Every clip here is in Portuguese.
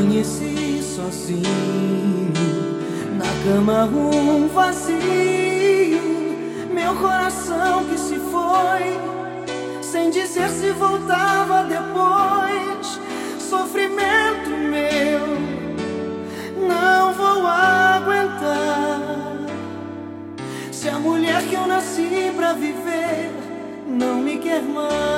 Amanheci sozinho, na cama um vazio, meu coração que se foi, sem dizer se voltava depois. Sofrimento meu, não vou aguentar. Se a mulher que eu nasci pra viver não me quer mais.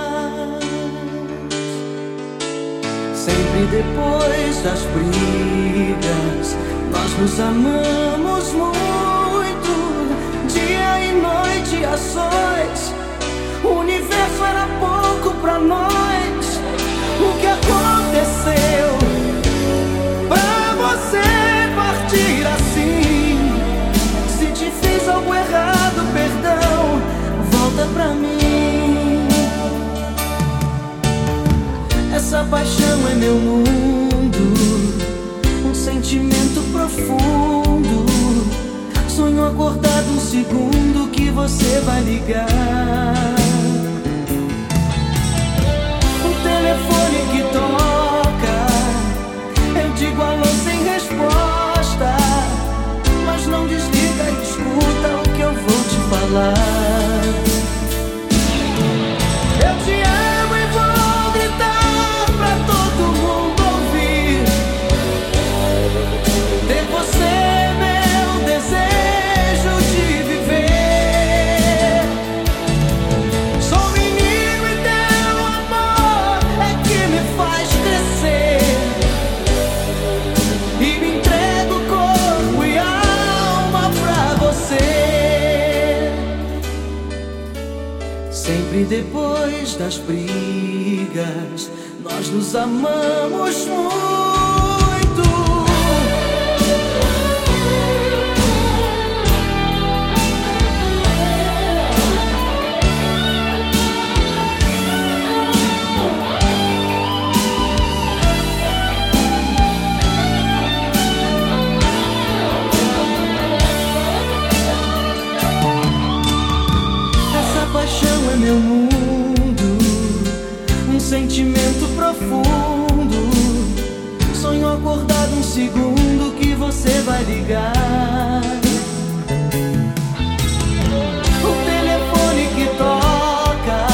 Sempre depois das brigas, nós nos amamos muito. Dia e noite a sós, o universo era pouco pra nós. Essa paixão é meu mundo, um sentimento profundo. Sonho acordado um segundo que você vai ligar. O telefone que toca, eu digo alô sem resposta. Mas não desliga escuta o que eu vou te falar. Sempre depois das brigas, nós nos amamos muito. meu mundo. Um sentimento profundo. Sonho acordado um segundo que você vai ligar. O telefone que toca,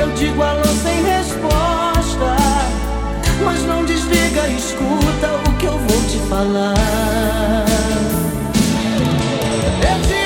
eu digo alô sem resposta. Mas não desliga, escuta o que eu vou te falar. Eu te